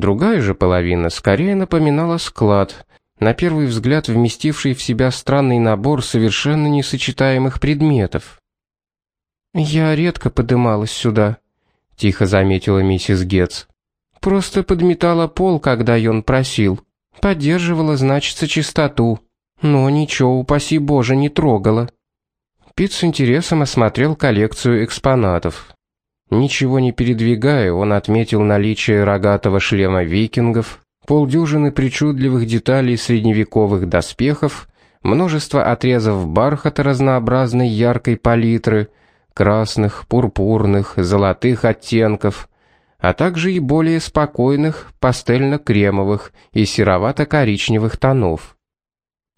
Другая же половина скорее напоминала склад, на первый взгляд вместивший в себя странный набор совершенно несочетаемых предметов. «Я редко подымалась сюда», — тихо заметила миссис Гетц. «Просто подметала пол, когда он просил. Поддерживала, значится, чистоту. Но ничего, упаси Боже, не трогала». Пит с интересом осмотрел коллекцию экспонатов. Ничего не передвигая, он отметил наличие рогатого шлема викингов, полдюжины причудливых деталей средневековых доспехов, множество отрезов бархата разнообразной яркой палитры, красных, пурпурных, золотых оттенков, а также и более спокойных пастельно-кремовых и серовато-коричневых тонов.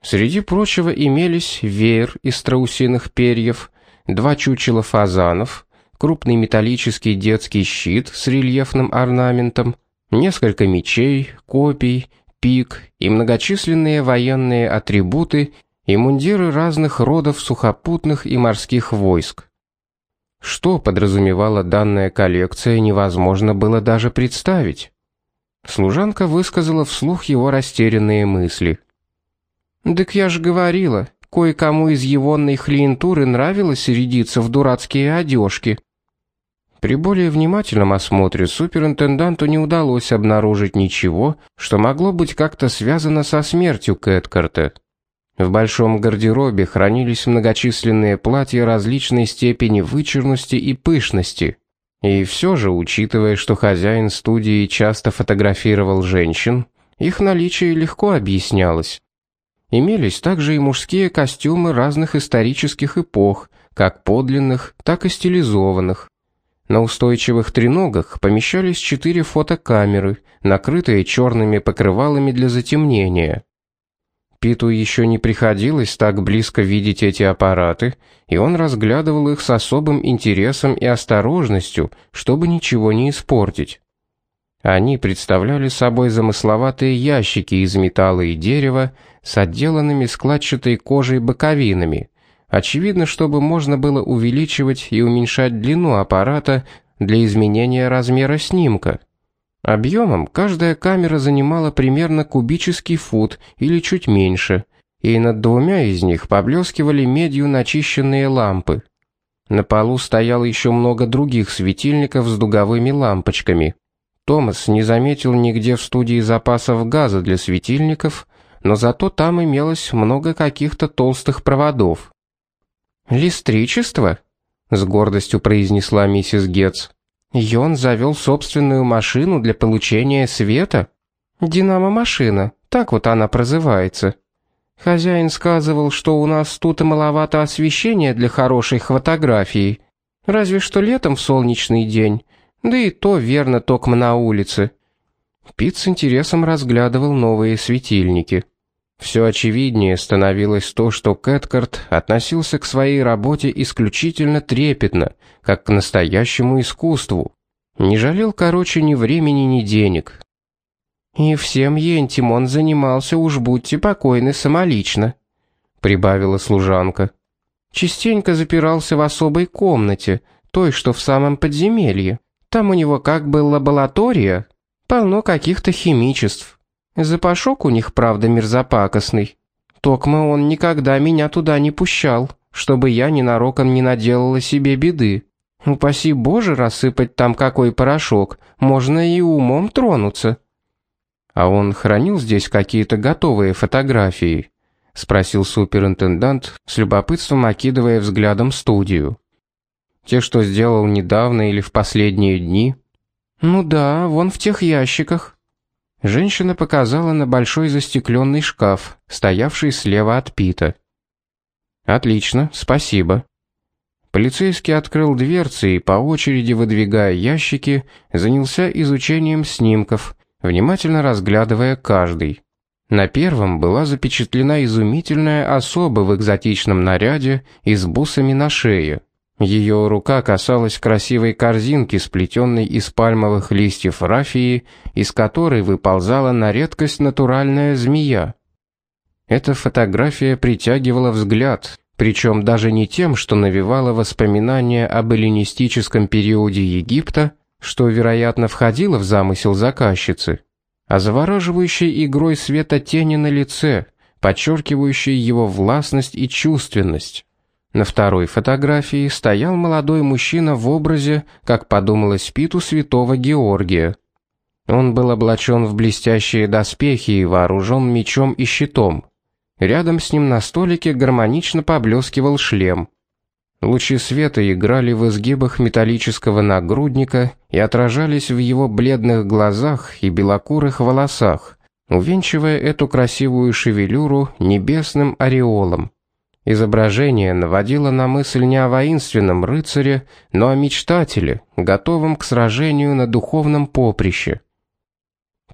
Среди прочего имелись веер из страусиных перьев, два чучела фазанов, крупный металлический детский щит с рельефным орнаментом, несколько мечей, копий, пик и многочисленные военные атрибуты и мундиры разных родов сухопутных и морских войск. Что подразумевала данная коллекция, невозможно было даже представить. Служанка высказала вслух его растерянные мысли. «Так я ж говорила, кое-кому из егонной хлиентуры нравилось рядиться в дурацкие одежки». При более внимательном осмотре суперинтенданту не удалось обнаружить ничего, что могло быть как-то связано со смертью Кэткарта. В большом гардеробе хранились многочисленные платья различной степени вычурности и пышности. И все же, учитывая, что хозяин студии часто фотографировал женщин, их наличие легко объяснялось. Имелись также и мужские костюмы разных исторических эпох, как подлинных, так и стилизованных. На устойчивых треногах помещались четыре фотокамеры, накрытые черными покрывалами для затемнения. Питу еще не приходилось так близко видеть эти аппараты, и он разглядывал их с особым интересом и осторожностью, чтобы ничего не испортить. Они представляли собой замысловатые ящики из металла и дерева с отделанными складчатой кожей боковинами, очевидно, чтобы можно было увеличивать и уменьшать длину аппарата для изменения размера снимка. Объемом каждая камера занимала примерно кубический фут или чуть меньше, и над двумя из них поблескивали медью начищенные лампы. На полу стояло еще много других светильников с дуговыми лампочками. Томас не заметил нигде в студии запасов газа для светильников, но зато там имелось много каких-то толстых проводов. «Листричество?» — с гордостью произнесла миссис Гетц. Йон завел собственную машину для получения света? Динамо-машина, так вот она прозывается. Хозяин сказывал, что у нас тут и маловато освещения для хорошей фотографии. Разве что летом в солнечный день. Да и то верно токмо на улице. Пит с интересом разглядывал новые светильники. Все очевиднее становилось то, что Кэткарт относился к своей работе исключительно трепетно, как к настоящему искусству. Не жалел, короче, ни времени, ни денег. «И всем ентим он занимался, уж будьте покойны, самолично», — прибавила служанка. «Частенько запирался в особой комнате, той, что в самом подземелье. Там у него как бы лаборатория, полно каких-то химичеств. Запашок у них, правда, мерзопакостный. Токма он никогда меня туда не пущал, чтобы я ненароком не наделала себе беды. Упаси Боже рассыпать там какой порошок, можно и умом тронуться. А он хранил здесь какие-то готовые фотографии, спросил суперинтендант, с любопытством окидывая взглядом студию. Те, что сделал недавно или в последние дни? Ну да, вон в тех ящиках. Женщина показала на большой застекленный шкаф, стоявший слева от Пита. Отлично, спасибо. Полицейский открыл дверцы и по очереди выдвигая ящики, занялся изучением снимков, внимательно разглядывая каждый. На первом была запечатлена изумительная особа в экзотичном наряде и с бусами на шее. Ее рука касалась красивой корзинки, сплетенной из пальмовых листьев рафии, из которой выползала на редкость натуральная змея. Эта фотография притягивала взгляд, причем даже не тем, что навевала воспоминания об эллинистическом периоде Египта, что, вероятно, входило в замысел заказчицы, а завораживающей игрой света тени на лице, подчеркивающей его властность и чувственность. На второй фотографии стоял молодой мужчина в образе, как подумалось Питу, святого Георгия. Он был облачен в блестящие доспехи и вооружен мечом и щитом. Рядом с ним на столике гармонично поблескивал шлем. Лучи света играли в изгибах металлического нагрудника и отражались в его бледных глазах и белокурых волосах, увенчивая эту красивую шевелюру небесным ореолом. Изображение наводило на мысль не о воинственном рыцаре, но о мечтателе, готовом к сражению на духовном поприще.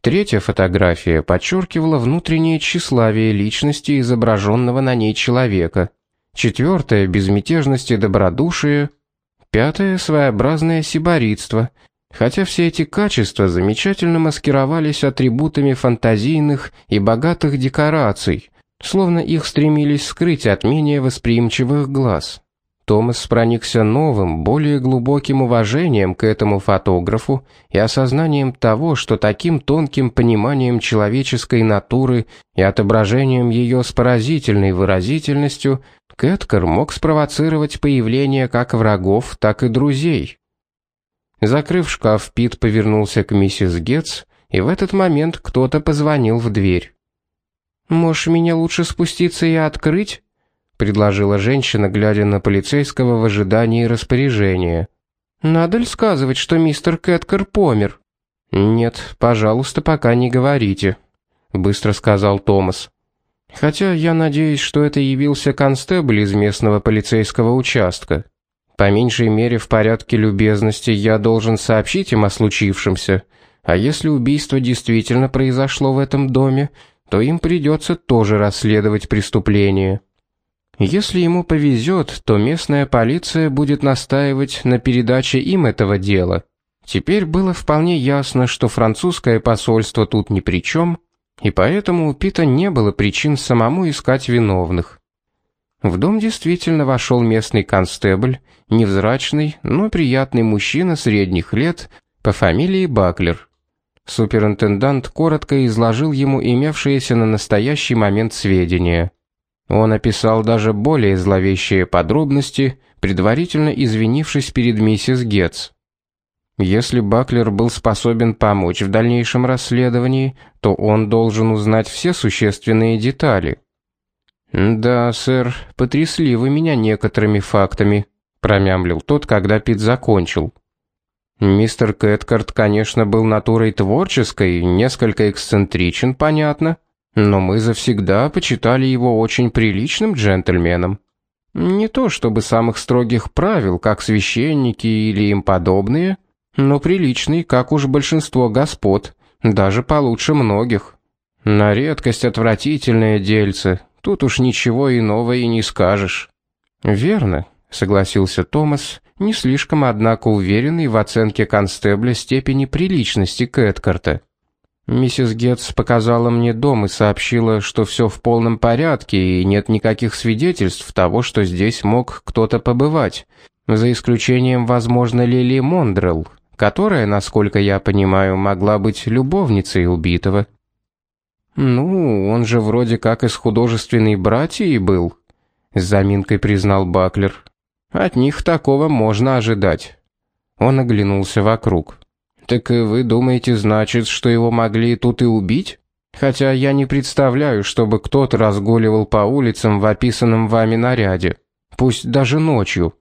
Третья фотография подчеркивала внутреннее тщеславие личности изображенного на ней человека. Четвертая — безмятежность и добродушие. Пятая — своеобразное сиборитство, хотя все эти качества замечательно маскировались атрибутами фантазийных и богатых декораций, словно их стремились скрыть от менее восприимчивых глаз. Томас проникся новым, более глубоким уважением к этому фотографу и осознанием того, что таким тонким пониманием человеческой натуры и отображением ее с поразительной выразительностью Кэткер мог спровоцировать появление как врагов, так и друзей. Закрыв шкаф, Пит повернулся к миссис Гетц, и в этот момент кто-то позвонил в дверь. «Можешь меня лучше спуститься и открыть?» предложила женщина, глядя на полицейского в ожидании распоряжения. Надо ли сказывать, что мистер Кэткер помер? Нет, пожалуйста, пока не говорите, быстро сказал Томас. Хотя я надеюсь, что это явился констебль из местного полицейского участка. По меньшей мере в порядке любезности я должен сообщить им о случившемся. А если убийство действительно произошло в этом доме, то им придется тоже расследовать преступление. Если ему повезет, то местная полиция будет настаивать на передаче им этого дела. Теперь было вполне ясно, что французское посольство тут ни при чем, и поэтому у Пита не было причин самому искать виновных. В дом действительно вошел местный констебль, невзрачный, но приятный мужчина средних лет по фамилии Баклер. Суперинтендант коротко изложил ему имевшиеся на настоящий момент сведения. Он описал даже более зловещие подробности, предварительно извинившись перед миссис Гетц. Если Баклер был способен помочь в дальнейшем расследовании, то он должен узнать все существенные детали. «Да, сэр, потрясли вы меня некоторыми фактами», — промямлил тот, когда Пит закончил. «Мистер Кэткарт, конечно, был натурой творческой, несколько эксцентричен, понятно, но мы завсегда почитали его очень приличным джентльменом. Не то чтобы самых строгих правил, как священники или им подобные, но приличный, как уж большинство господ, даже получше многих. На редкость отвратительное дельце, тут уж ничего иного и не скажешь. Верно, согласился Томас, не слишком однако уверенный в оценке констебля степени приличности Кэткарта. Миссис Гетц показала мне дом и сообщила, что все в полном порядке и нет никаких свидетельств того, что здесь мог кто-то побывать, за исключением, возможно, Лили Мондрелл, которая, насколько я понимаю, могла быть любовницей убитого. Ну, он же вроде как из художественной братьи был, с заминкой признал Баклер. От них такого можно ожидать. Он оглянулся вокруг. Так вы думаете, значит, что его могли тут и убить? Хотя я не представляю, чтобы кто-то разгуливал по улицам в описанном вами наряде, пусть даже ночью.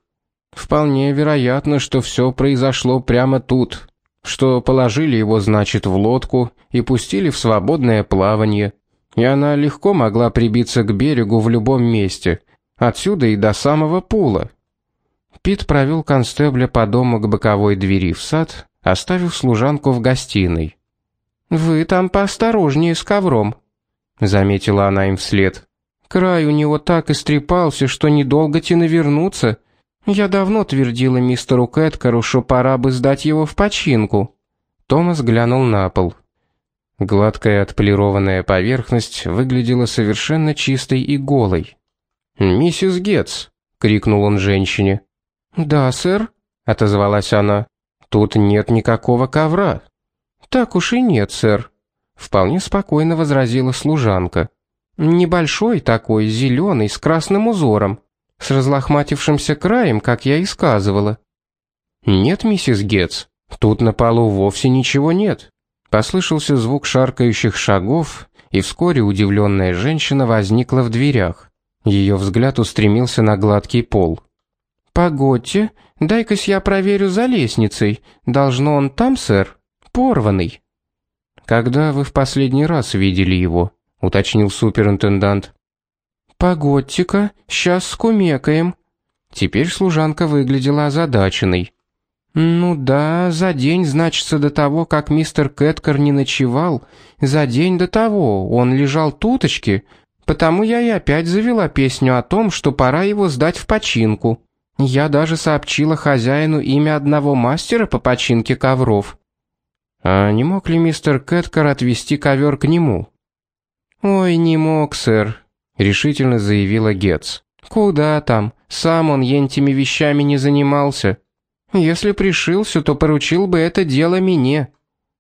Вполне вероятно, что все произошло прямо тут, что положили его, значит, в лодку и пустили в свободное плавание, и она легко могла прибиться к берегу в любом месте, отсюда и до самого пула. Пит провел констебля по дому к боковой двери в сад, оставив служанку в гостиной. «Вы там поосторожнее с ковром», — заметила она им вслед. «Край у него так истрепался, что недолго те навернуться. Я давно твердила мистеру Кэткару, что пора бы сдать его в починку». Томас глянул на пол. Гладкая отполированная поверхность выглядела совершенно чистой и голой. «Миссис Гетц!» — крикнул он женщине. «Да, сэр», — отозвалась она. Тут нет никакого ковра. Так уж и нет, сэр, вполне спокойно возразила служанка. Небольшой такой, зеленый, с красным узором, с разлохматившимся краем, как я и сказывала. Нет, миссис Гетц, тут на полу вовсе ничего нет. Послышался звук шаркающих шагов, и вскоре удивленная женщина возникла в дверях. Ее взгляд устремился на гладкий пол. «Погодьте, дай-кась я проверю за лестницей. Должно он там, сэр? Порванный». «Когда вы в последний раз видели его?» — уточнил суперинтендант. «Погодьте-ка, сейчас скумекаем». Теперь служанка выглядела озадаченной. «Ну да, за день, значится, до того, как мистер Кэткер не ночевал, за день до того он лежал туточки, потому я и опять завела песню о том, что пора его сдать в починку». Я даже сообщила хозяину имя одного мастера по починке ковров. А не мог ли мистер Кэткер отвезти ковер к нему? Ой, не мог, сэр, решительно заявила Гетц. Куда там? Сам он ентими вещами не занимался. Если пришился, то поручил бы это дело мне.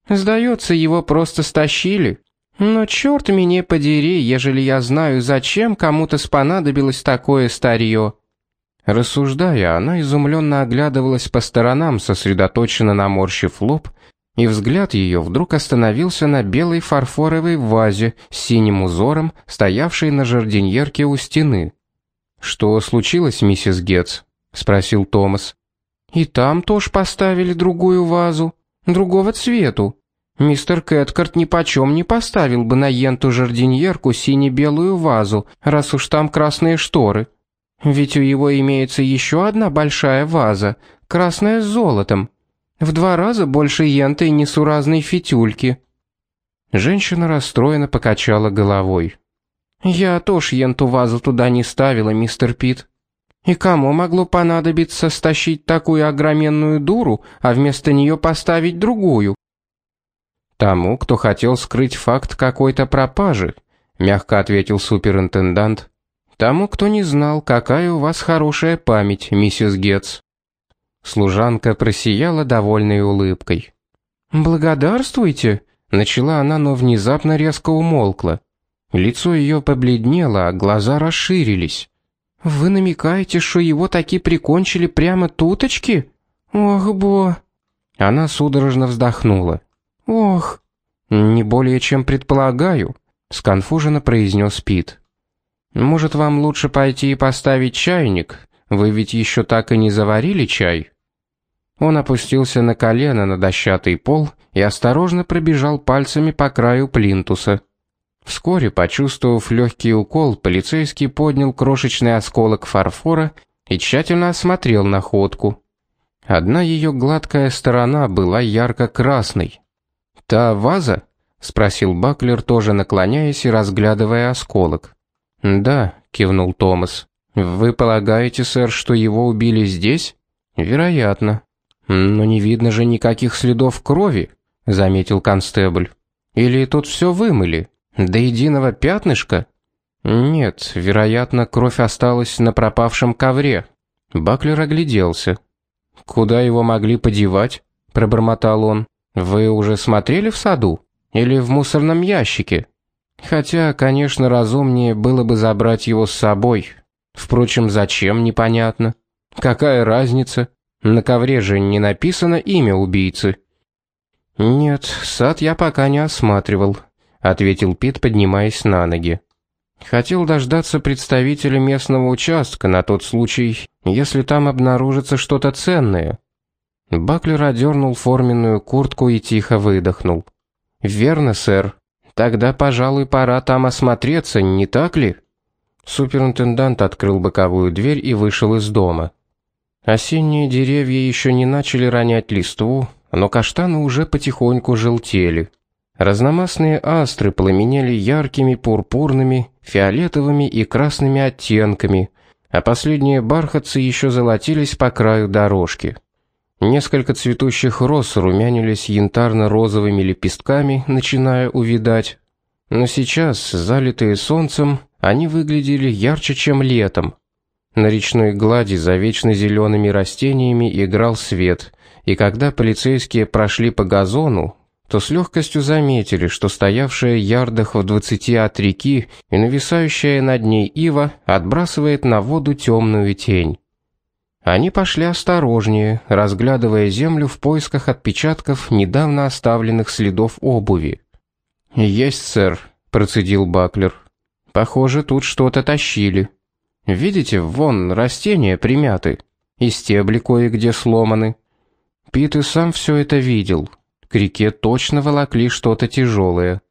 Сдается, его просто стащили. Но черт меня подери, ежели я знаю, зачем кому-то спонадобилось такое старье. Рассуждая, она изумленно оглядывалась по сторонам, сосредоточенно наморщив лоб, и взгляд ее вдруг остановился на белой фарфоровой вазе с синим узором, стоявшей на жардиньерке у стены. «Что случилось, миссис Гетц?» — спросил Томас. «И там тоже поставили другую вазу, другого цвету. Мистер Кэткарт нипочем не поставил бы на енту жардиньерку сине-белую вазу, раз уж там красные шторы». Ведь у его имеется еще одна большая ваза, красная с золотом. В два раза больше енты и несуразной фитюльки. Женщина расстроенно покачала головой. Я тоже енту вазу туда не ставила, мистер Пит. И кому могло понадобиться стащить такую огроменную дуру, а вместо нее поставить другую? Тому, кто хотел скрыть факт какой-то пропажи, мягко ответил суперинтендант, Тому, кто не знал, какая у вас хорошая память, миссис Гетц. Служанка просияла довольной улыбкой. «Благодарствуйте», — начала она, но внезапно резко умолкла. Лицо ее побледнело, а глаза расширились. «Вы намекаете, что его таки прикончили прямо туточки? Ох, бо...» Она судорожно вздохнула. «Ох...» «Не более чем предполагаю», — сконфуженно произнес Пит. Может, вам лучше пойти и поставить чайник? Вы ведь еще так и не заварили чай. Он опустился на колено на дощатый пол и осторожно пробежал пальцами по краю плинтуса. Вскоре, почувствовав легкий укол, полицейский поднял крошечный осколок фарфора и тщательно осмотрел находку. Одна ее гладкая сторона была ярко-красной. «Та ваза?» — спросил Баклер, тоже наклоняясь и разглядывая осколок. «Да», — кивнул Томас. «Вы полагаете, сэр, что его убили здесь?» «Вероятно». «Но не видно же никаких следов крови», — заметил констебль. «Или тут все вымыли? До единого пятнышка?» «Нет, вероятно, кровь осталась на пропавшем ковре». Баклер огляделся. «Куда его могли подевать?» — пробормотал он. «Вы уже смотрели в саду? Или в мусорном ящике?» Хотя, конечно, разумнее было бы забрать его с собой. Впрочем, зачем, непонятно. Какая разница? На ковре же не написано имя убийцы. Нет, сад я пока не осматривал, ответил Пит, поднимаясь на ноги. Хотел дождаться представителя местного участка на тот случай, если там обнаружится что-то ценное. Баклер одернул форменную куртку и тихо выдохнул. «Верно, сэр. Тогда, пожалуй, пора там осмотреться, не так ли? Суперинтендант открыл боковую дверь и вышел из дома. Осенние деревья еще не начали ронять листву, но каштаны уже потихоньку желтели. Разномастные астры пламенели яркими пурпурными, фиолетовыми и красными оттенками, а последние бархатцы еще золотились по краю дорожки. Несколько цветущих роз румянились янтарно-розовыми лепестками, начиная увидать. Но сейчас, залитые солнцем, они выглядели ярче, чем летом. На речной глади за вечно зелеными растениями играл свет, и когда полицейские прошли по газону, то с легкостью заметили, что стоявшая ярдах в двадцати от реки и нависающая над ней ива отбрасывает на воду темную тень. Они пошли осторожнее, разглядывая землю в поисках отпечатков недавно оставленных следов обуви. "Есть, сэр", процедил Баклер. "Похоже, тут что-то тащили. Видите, вон растения примяты, и стебли кое-где сломаны. Пит и сам все это видел к реке точно волокли что-то тяжелое.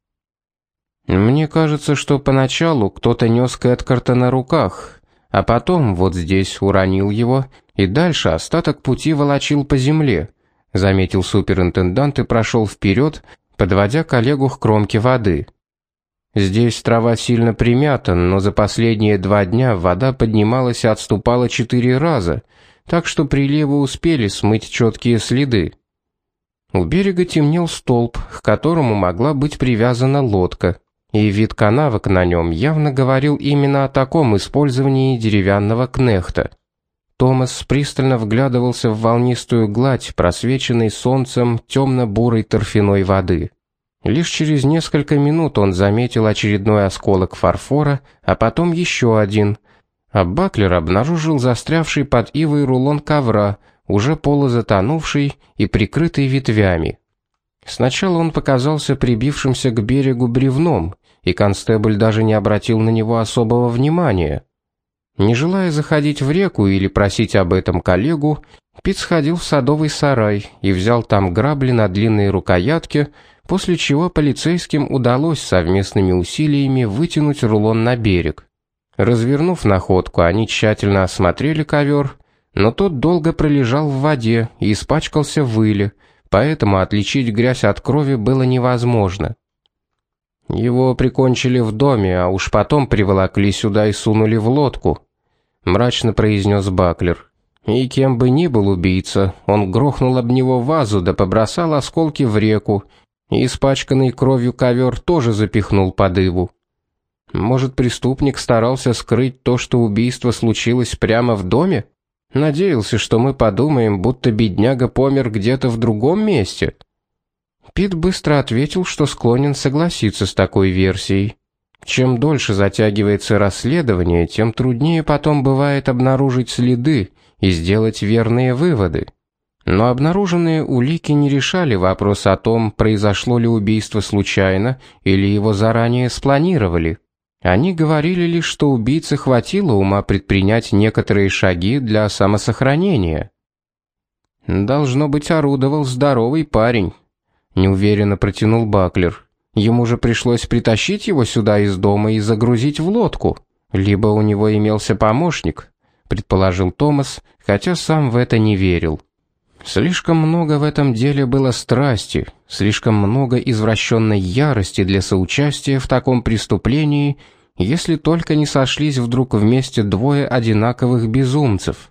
Мне кажется, что поначалу кто-то нес Кэткарта на руках, а потом вот здесь уронил его и дальше остаток пути волочил по земле, заметил суперинтендант и прошел вперед, подводя коллегу к кромке воды. Здесь трава сильно примята, но за последние два дня вода поднималась и отступала четыре раза, так что приливы успели смыть четкие следы. У берега темнел столб, к которому могла быть привязана лодка, и вид канавок на нем явно говорил именно о таком использовании деревянного кнехта. Томас пристально вглядывался в волнистую гладь, просвеченной солнцем темно-бурой торфяной воды. Лишь через несколько минут он заметил очередной осколок фарфора, а потом еще один. А Баклер обнаружил застрявший под ивой рулон ковра, уже полузатонувший и прикрытый ветвями. Сначала он показался прибившимся к берегу бревном, и констебль даже не обратил на него особого внимания. Не желая заходить в реку или просить об этом коллегу, Пит сходил в садовый сарай и взял там грабли на длинной рукоятке, после чего полицейским удалось совместными усилиями вытянуть рулон на берег. Развернув находку, они тщательно осмотрели ковер но тот долго пролежал в воде и испачкался в иле, поэтому отличить грязь от крови было невозможно. Его прикончили в доме, а уж потом приволокли сюда и сунули в лодку, мрачно произнес Баклер. И кем бы ни был убийца, он грохнул об него вазу да побросал осколки в реку, и испачканный кровью ковер тоже запихнул под иву. Может, преступник старался скрыть то, что убийство случилось прямо в доме? Надеялся, что мы подумаем, будто бедняга помер где-то в другом месте. Пит быстро ответил, что склонен согласиться с такой версией. Чем дольше затягивается расследование, тем труднее потом бывает обнаружить следы и сделать верные выводы. Но обнаруженные улики не решали вопрос о том, произошло ли убийство случайно или его заранее спланировали. Они говорили лишь, что убийце хватило ума предпринять некоторые шаги для самосохранения. Должно быть, орудовал здоровый парень, неуверенно протянул Баклер. Ему же пришлось притащить его сюда из дома и загрузить в лодку. Либо у него имелся помощник, предположил Томас, хотя сам в это не верил. Слишком много в этом деле было страсти, слишком много извращенной ярости для соучастия в таком преступлении, если только не сошлись вдруг вместе двое одинаковых безумцев.